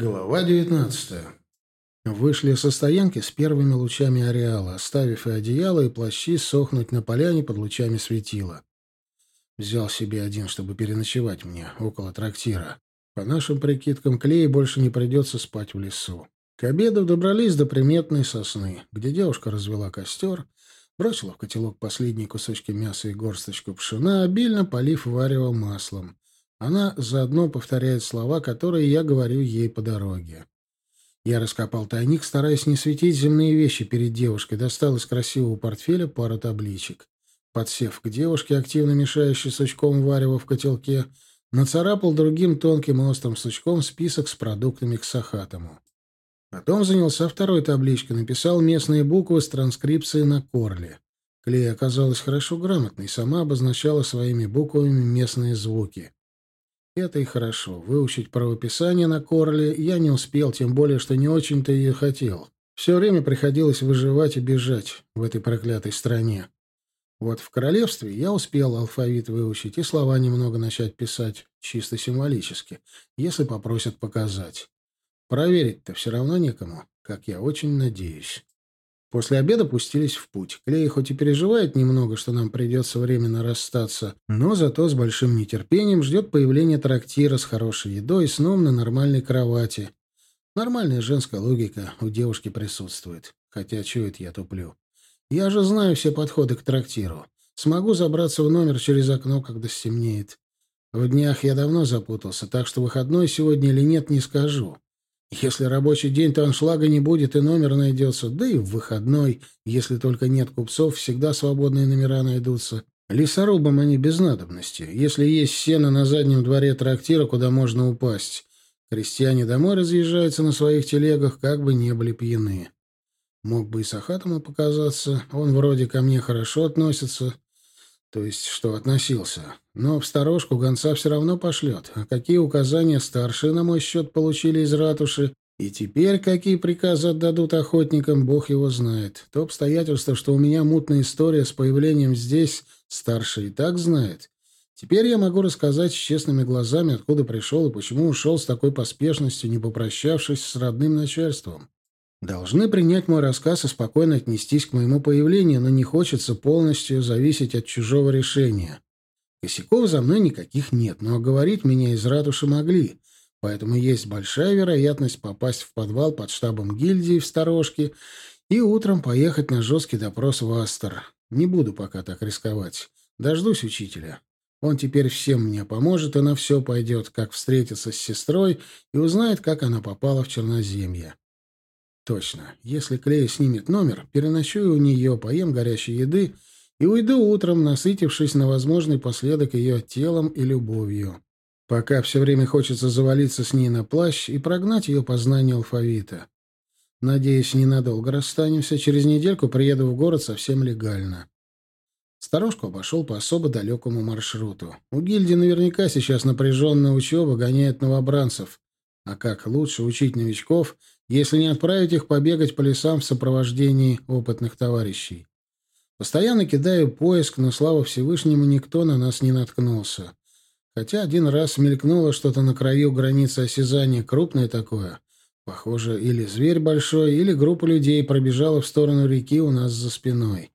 Глава девятнадцатая. Вышли со стоянки с первыми лучами ареала, оставив и одеяло, и плащи сохнуть на поляне под лучами светила. Взял себе один, чтобы переночевать мне, около трактира. По нашим прикидкам, Клей больше не придется спать в лесу. К обеду добрались до приметной сосны, где девушка развела костер, бросила в котелок последние кусочки мяса и горсточку пшена, обильно полив варево маслом. Она заодно повторяет слова, которые я говорю ей по дороге. Я раскопал тайник, стараясь не светить земные вещи перед девушкой, достал из красивого портфеля пару табличек. Подсев к девушке, активно мешающей сучком варево в котелке, нацарапал другим тонким и острым сучком список с продуктами к сахатому. Потом занялся второй табличкой, написал местные буквы с транскрипцией на корле. Клея оказалась хорошо грамотной, сама обозначала своими буквами местные звуки. Это и хорошо. Выучить правописание на Корле я не успел, тем более, что не очень-то и хотел. Все время приходилось выживать и бежать в этой проклятой стране. Вот в королевстве я успел алфавит выучить и слова немного начать писать, чисто символически, если попросят показать. Проверить-то все равно некому, как я очень надеюсь. После обеда пустились в путь. Клей хоть и переживает немного, что нам придется временно расстаться, но зато с большим нетерпением ждет появления трактира с хорошей едой и сном на нормальной кровати. Нормальная женская логика у девушки присутствует. Хотя чует я туплю. Я же знаю все подходы к трактиру. Смогу забраться в номер через окно, когда стемнеет. В днях я давно запутался, так что выходной сегодня или нет, не скажу. Если рабочий день, то аншлага не будет, и номер найдется. Да и в выходной, если только нет купцов, всегда свободные номера найдутся. Лесорубам они без надобности. Если есть сено на заднем дворе трактира, куда можно упасть. Крестьяне домой разъезжаются на своих телегах, как бы не были пьяны. Мог бы и Сахатому показаться. Он вроде ко мне хорошо относится. То есть, что относился. Но в сторожку гонца все равно пошлет. А какие указания старшие на мой счет получили из ратуши, и теперь какие приказы отдадут охотникам, бог его знает. То обстоятельство, что у меня мутная история с появлением здесь, старший и так знает. Теперь я могу рассказать с честными глазами, откуда пришел и почему ушел с такой поспешностью, не попрощавшись с родным начальством. Должны принять мой рассказ и спокойно отнестись к моему появлению, но не хочется полностью зависеть от чужого решения. Косяков за мной никаких нет, но оговорить меня из ратуши могли, поэтому есть большая вероятность попасть в подвал под штабом гильдии в сторожке и утром поехать на жесткий допрос в Астер. Не буду пока так рисковать. Дождусь учителя. Он теперь всем мне поможет и на все пойдет, как встретиться с сестрой и узнает, как она попала в Черноземье. Точно. Если Клея снимет номер, переночую у нее, поем горячей еды и уйду утром, насытившись на возможный последок ее телом и любовью. Пока все время хочется завалиться с ней на плащ и прогнать ее по знанию алфавита. Надеюсь, ненадолго расстанемся. Через недельку приеду в город совсем легально. Сторожку обошел по особо далекому маршруту. У гильдии наверняка сейчас напряженная учеба гоняет новобранцев. А как лучше учить новичков, если не отправить их побегать по лесам в сопровождении опытных товарищей. Постоянно кидаю поиск, но, слава Всевышнему, никто на нас не наткнулся. Хотя один раз мелькнуло что-то на краю границы осязания, крупное такое. Похоже, или зверь большой, или группа людей пробежала в сторону реки у нас за спиной.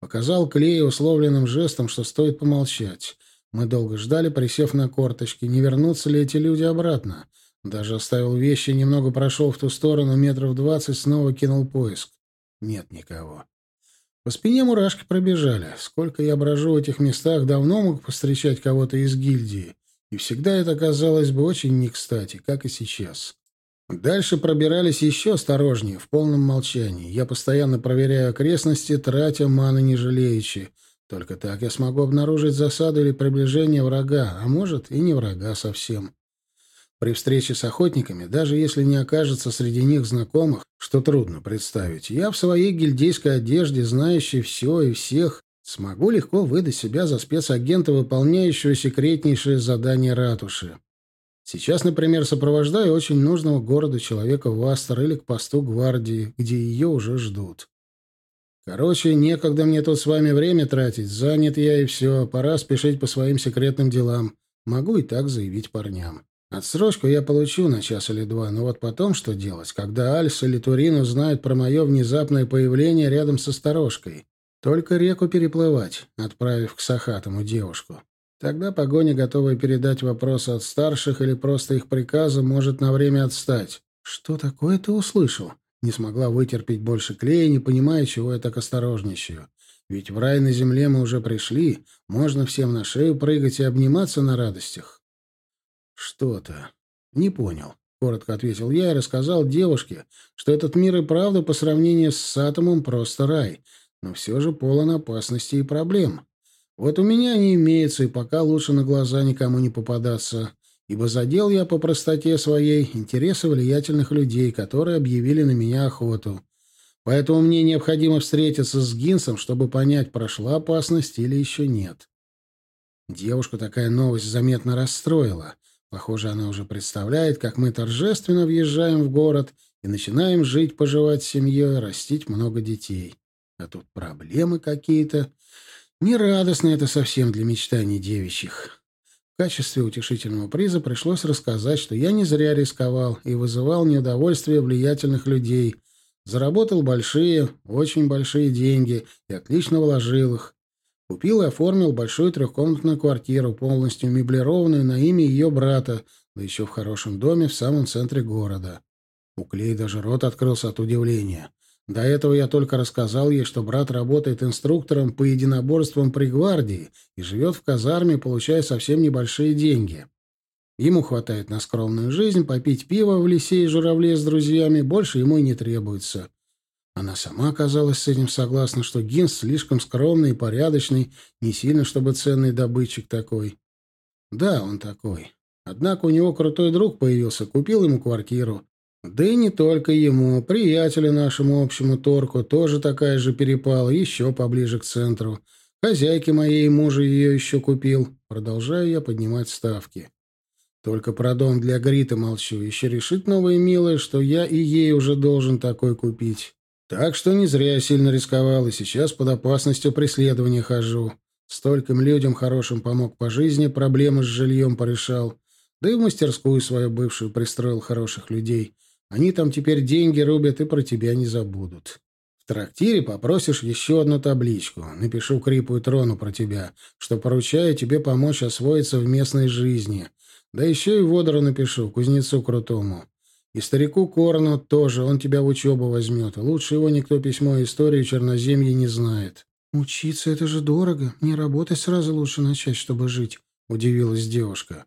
Показал Клей условленным жестом, что стоит помолчать. Мы долго ждали, присев на корточки, не вернутся ли эти люди обратно. Даже оставил вещи, немного прошел в ту сторону, метров двадцать, снова кинул поиск. Нет никого. По спине мурашки пробежали. Сколько я брожу в этих местах, давно мог повстречать кого-то из гильдии. И всегда это казалось бы очень не кстати, как и сейчас. Дальше пробирались еще осторожнее, в полном молчании. Я постоянно проверяю окрестности, тратя маны не жалеючи. Только так я смогу обнаружить засаду или приближение врага, а может и не врага совсем. При встрече с охотниками, даже если не окажется среди них знакомых, что трудно представить, я в своей гильдейской одежде, знающей все и всех, смогу легко выдать себя за спецагента, выполняющего секретнейшее задание ратуши. Сейчас, например, сопровождаю очень нужного города человека в Астер или к посту гвардии, где ее уже ждут. Короче, некогда мне тут с вами время тратить, занят я и все, пора спешить по своим секретным делам. Могу и так заявить парням. Отсрочку я получу на час или два, но вот потом что делать, когда Альс или Турин узнают про мое внезапное появление рядом со сторожкой? Только реку переплывать, отправив к Сахатому девушку. Тогда погоня, готовая передать вопросы от старших или просто их приказа, может на время отстать. Что такое ты услышал? Не смогла вытерпеть больше Клея, не понимая, чего я так осторожничаю. Ведь в рай на земле мы уже пришли, можно всем на шею прыгать и обниматься на радостях. «Что-то. Не понял», — коротко ответил я и рассказал девушке, что этот мир и правда по сравнению с Сатомом просто рай, но все же полон опасностей и проблем. Вот у меня они имеются, и пока лучше на глаза никому не попадаться, ибо задел я по простоте своей интересы влиятельных людей, которые объявили на меня охоту. Поэтому мне необходимо встретиться с Гинсом, чтобы понять, прошла опасность или еще нет. Девушку такая новость заметно расстроила. Похоже, она уже представляет, как мы торжественно въезжаем в город и начинаем жить, поживать семьей, растить много детей. А тут проблемы какие-то. Нерадостно это совсем для мечтаний девичьих. В качестве утешительного приза пришлось рассказать, что я не зря рисковал и вызывал неудовольствие влиятельных людей. Заработал большие, очень большие деньги и отлично вложил их. Купил и оформил большую трехкомнатную квартиру, полностью меблированную на имя ее брата, да еще в хорошем доме в самом центре города. У Клей даже рот открылся от удивления. До этого я только рассказал ей, что брат работает инструктором по единоборствам при гвардии и живет в казарме, получая совсем небольшие деньги. Ему хватает на скромную жизнь, попить пиво в лесе и журавле с друзьями, больше ему и не требуется. Она сама оказалась с этим согласна, что Гинс слишком скромный и порядочный, не сильно, чтобы ценный добытчик такой. Да, он такой. Однако у него крутой друг появился, купил ему квартиру. Да и не только ему, приятелю нашему общему Торку тоже такая же перепала, еще поближе к центру. Хозяйке моей мужа ее еще купил. Продолжаю я поднимать ставки. Только про дом для Гриты молчу. Еще решит новая милая, что я и ей уже должен такой купить. Так что не зря я сильно рисковал, и сейчас под опасностью преследования хожу. Стольким людям хорошим помог по жизни, проблемы с жильем порешал. Да и в мастерскую свою бывшую пристроил хороших людей. Они там теперь деньги рубят и про тебя не забудут. В трактире попросишь еще одну табличку. Напишу Крипу Трону про тебя, что поручаю тебе помочь освоиться в местной жизни. Да еще и Водору напишу, кузнецу крутому. И старику Корну тоже, он тебя в учебу возьмет. Лучше его никто письмо и историю Черноземья не знает. «Учиться — это же дорого. Не работать сразу лучше начать, чтобы жить», — удивилась девушка.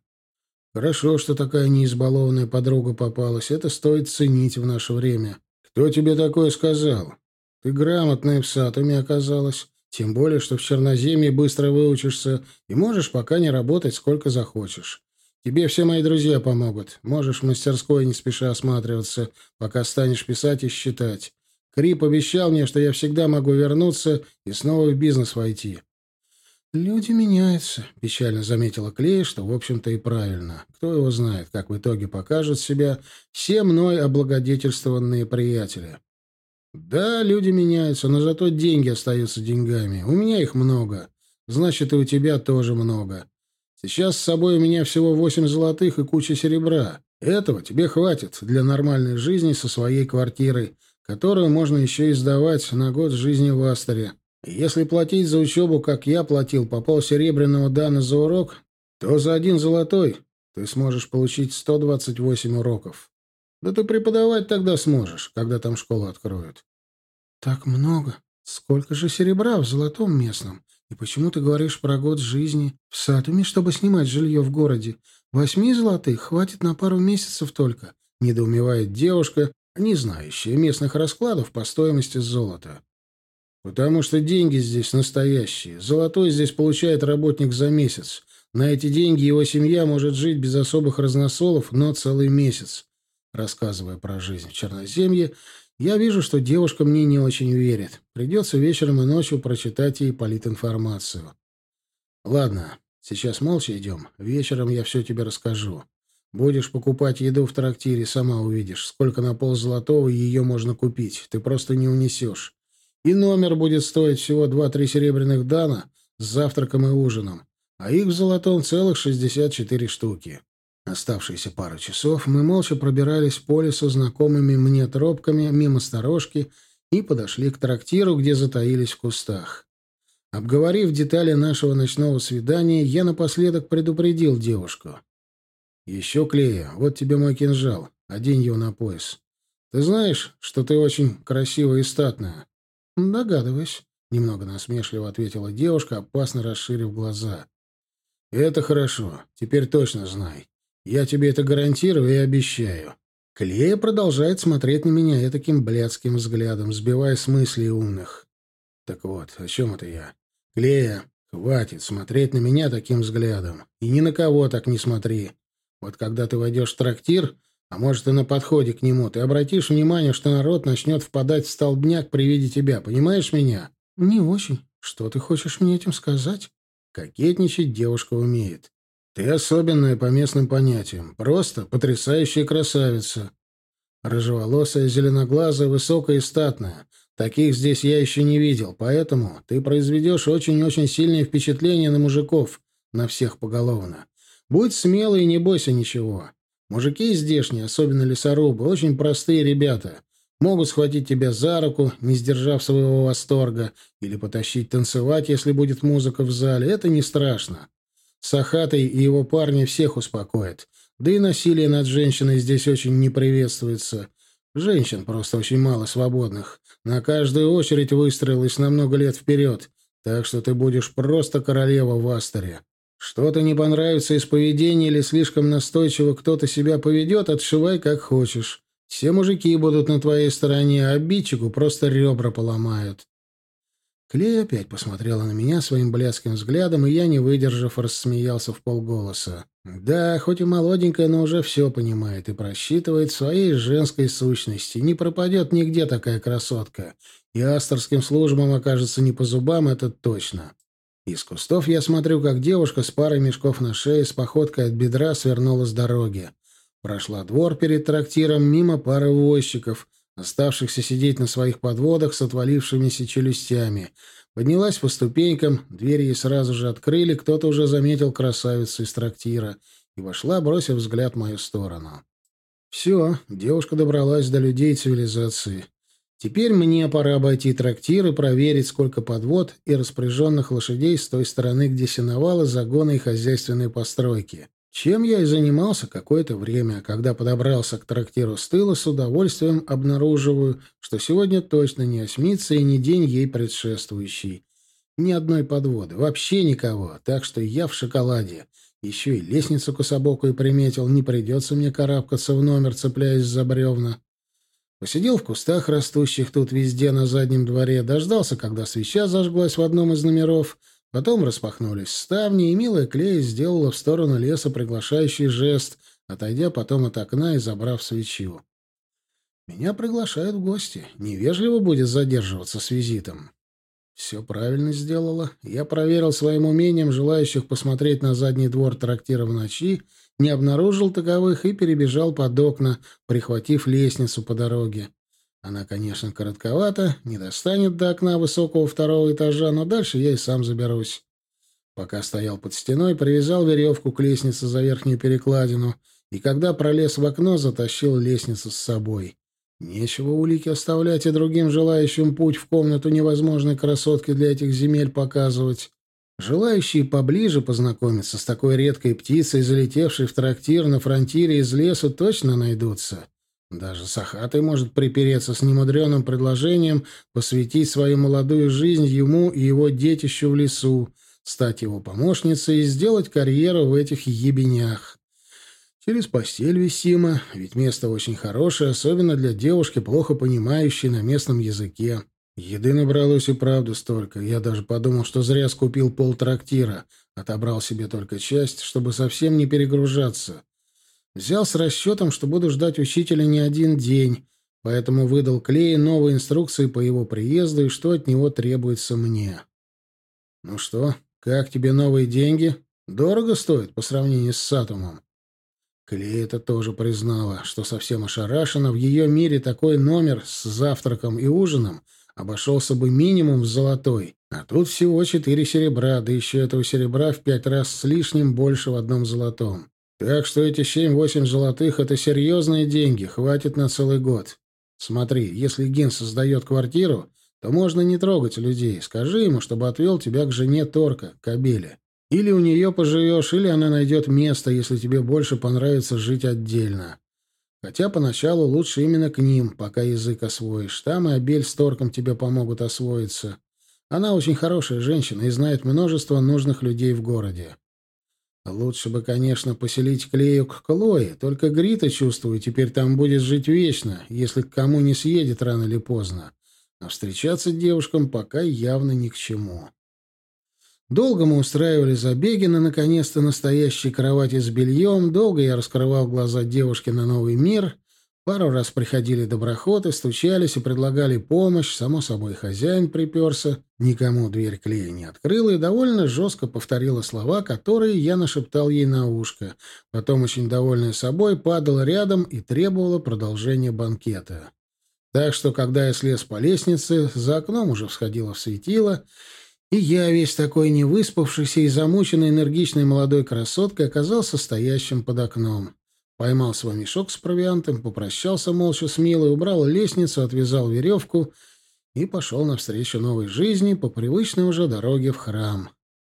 «Хорошо, что такая неизбалованная подруга попалась. Это стоит ценить в наше время. Кто тебе такое сказал? Ты грамотная в Сатуме оказалась. Тем более, что в Черноземье быстро выучишься и можешь пока не работать сколько захочешь. Тебе все мои друзья помогут. Можешь в мастерской не спеша осматриваться, пока станешь писать и считать. Крип обещал мне, что я всегда могу вернуться и снова в бизнес войти. «Люди меняются», — печально заметила Клей, что, в общем-то, и правильно. Кто его знает, как в итоге покажут себя все мной облагодетельствованные приятели. «Да, люди меняются, но зато деньги остаются деньгами. У меня их много. Значит, и у тебя тоже много. Сейчас с собой у меня всего восемь золотых и куча серебра. Этого тебе хватит для нормальной жизни со своей квартирой, которую можно еще и сдавать на год жизни в Астере. Если платить за учебу, как я платил, по пол серебряного дана за урок, то за один золотой ты сможешь получить 128 уроков. Да ты преподавать тогда сможешь, когда там школу откроют. Так много. Сколько же серебра в золотом местном? И почему ты говоришь про год жизни в Сатуме, чтобы снимать жилье в городе? Восьми золотых хватит на пару месяцев только, недоумевает девушка, не знающая местных раскладов по стоимости золота. Потому что деньги здесь настоящие. Золотой здесь получает работник за месяц. На эти деньги его семья может жить без особых разносолов, но целый месяц. Рассказывая про жизнь в Черноземье, я вижу, что девушка мне не очень верит. Придется вечером и ночью прочитать ей политинформацию. Ладно, сейчас молча идем. Вечером я все тебе расскажу. Будешь покупать еду в трактире, сама увидишь, сколько на пол золотого ее можно купить. Ты просто не унесешь. И номер будет стоить всего два-три серебряных дана с завтраком и ужином. А их в золотом целых шестьдесят четыре штуки. Оставшиеся пару часов мы молча пробирались по лесу знакомыми мне тропками мимо сторожки и подошли к трактиру, где затаились в кустах. Обговорив детали нашего ночного свидания, я напоследок предупредил девушку. «Еще клея, вот тебе мой кинжал, одень его на пояс. Ты знаешь, что ты очень красивая и статная?» «Догадываюсь», — немного насмешливо ответила девушка, опасно расширив глаза. «Это хорошо, теперь точно знай. Я тебе это гарантирую и обещаю. Клея продолжает смотреть на меня таким блядским взглядом, сбивая с мыслей умных. Так вот, о чем это я? Клея, хватит смотреть на меня таким взглядом. И ни на кого так не смотри. Вот когда ты войдешь в трактир, а может и на подходе к нему, ты обратишь внимание, что народ начнет впадать в столбняк при виде тебя. Понимаешь меня? Не очень. Что ты хочешь мне этим сказать? Кокетничать девушка умеет. Ты особенная по местным понятиям. Просто потрясающая красавица. Рыжеволосая, зеленоглазая, высокая и статная. Таких здесь я еще не видел, поэтому ты произведешь очень-очень сильное впечатление на мужиков, на всех поголовно. Будь смелый и не бойся ничего. Мужики здешние, особенно лесорубы, очень простые ребята. Могут схватить тебя за руку, не сдержав своего восторга, или потащить танцевать, если будет музыка в зале. Это не страшно. Сахатый и его парни всех успокоят. Да и насилие над женщиной здесь очень не приветствуется. Женщин просто очень мало свободных. На каждую очередь выстроилась на много лет вперед. Так что ты будешь просто королева в Астере. Что-то не понравится из поведения или слишком настойчиво кто-то себя поведет, отшивай как хочешь. Все мужики будут на твоей стороне, а обидчику просто ребра поломают. Клей опять посмотрела на меня своим блядским взглядом, и я, не выдержав, рассмеялся в полголоса. Да, хоть и молоденькая, но уже все понимает и просчитывает своей женской сущности. Не пропадет нигде такая красотка. И асторским службам окажется не по зубам, это точно. Из кустов я смотрю, как девушка с парой мешков на шее с походкой от бедра свернула с дороги. Прошла двор перед трактиром мимо пары возчиков — оставшихся сидеть на своих подводах с отвалившимися челюстями. Поднялась по ступенькам, двери ей сразу же открыли, кто-то уже заметил красавицу из трактира и вошла, бросив взгляд в мою сторону. Все, девушка добралась до людей цивилизации. Теперь мне пора обойти трактир и проверить, сколько подвод и распоряженных лошадей с той стороны, где сеновалы, загоны и хозяйственные постройки. Чем я и занимался какое-то время, когда подобрался к трактиру с тыла, с удовольствием обнаруживаю, что сегодня точно не осьмица и не день ей предшествующий. Ни одной подводы, вообще никого, так что я в шоколаде. Еще и лестницу кособокую приметил, не придется мне карабкаться в номер, цепляясь за бревна. Посидел в кустах, растущих тут везде на заднем дворе, дождался, когда свеча зажглась в одном из номеров — Потом распахнулись ставни, и милая Клея сделала в сторону леса приглашающий жест, отойдя потом от окна и забрав свечу. Меня приглашают в гости. Невежливо будет задерживаться с визитом. Все правильно сделала. Я проверил своим умением желающих посмотреть на задний двор трактира в ночи, не обнаружил таковых и перебежал под окна, прихватив лестницу по дороге. Она, конечно, коротковата, не достанет до окна высокого второго этажа, но дальше я и сам заберусь. Пока стоял под стеной, привязал веревку к лестнице за верхнюю перекладину, и когда пролез в окно, затащил лестницу с собой. Нечего улики оставлять и другим желающим путь в комнату невозможной красотки для этих земель показывать. Желающие поближе познакомиться с такой редкой птицей, залетевшей в трактир на фронтире из лесу, точно найдутся. Даже Сахатый может припереться с немудреным предложением посвятить свою молодую жизнь ему и его детищу в лесу, стать его помощницей и сделать карьеру в этих ебенях. Через постель висимо, ведь место очень хорошее, особенно для девушки, плохо понимающей на местном языке. Еды набралось и правда столько. Я даже подумал, что зря скупил пол трактира. Отобрал себе только часть, чтобы совсем не перегружаться. Взял с расчетом, что буду ждать учителя не один день, поэтому выдал Клее новые инструкции по его приезду и что от него требуется мне. «Ну что, как тебе новые деньги? Дорого стоит по сравнению с Сатумом?» Клея это тоже признала, что совсем ошарашена. В ее мире такой номер с завтраком и ужином обошелся бы минимум в золотой, а тут всего четыре серебра, да еще этого серебра в пять раз с лишним больше в одном золотом. Так что эти семь-восемь золотых — это серьезные деньги, хватит на целый год. Смотри, если Гин создает квартиру, то можно не трогать людей. Скажи ему, чтобы отвел тебя к жене Торка, Кабеле. Или у нее поживешь, или она найдет место, если тебе больше понравится жить отдельно. Хотя поначалу лучше именно к ним, пока язык освоишь. Там и Абель с Торком тебе помогут освоиться. Она очень хорошая женщина и знает множество нужных людей в городе. Лучше бы, конечно, поселить Клею к Клое, только Грита, чувствую, теперь там будет жить вечно, если к кому не съедет рано или поздно. А встречаться девушкам пока явно ни к чему. Долго мы устраивали забеги на наконец-то настоящей кровати с бельем, долго я раскрывал глаза девушке на новый мир. Пару раз приходили доброходы, стучались и предлагали помощь. Само собой, хозяин приперся, никому дверь клея не открыла и довольно жестко повторила слова, которые я нашептал ей на ушко. Потом, очень довольная собой, падала рядом и требовала продолжения банкета. Так что, когда я слез по лестнице, за окном уже всходило светило — и я, весь такой невыспавшийся и замученный энергичной молодой красоткой, оказался стоящим под окном. Поймал свой мешок с провиантом, попрощался молча с Милой, убрал лестницу, отвязал веревку и пошел навстречу новой жизни по привычной уже дороге в храм.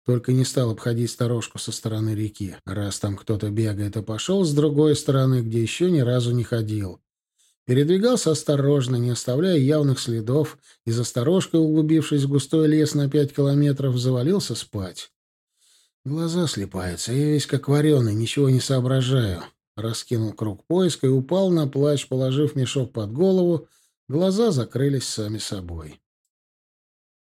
Только не стал обходить сторожку со стороны реки. Раз там кто-то бегает, а пошел с другой стороны, где еще ни разу не ходил. Передвигался осторожно, не оставляя явных следов, и за сторожкой, углубившись в густой лес на пять километров, завалился спать. Глаза слепаются, я весь как вареный, ничего не соображаю. Раскинул круг поиска и упал на плащ, положив мешок под голову, глаза закрылись сами собой.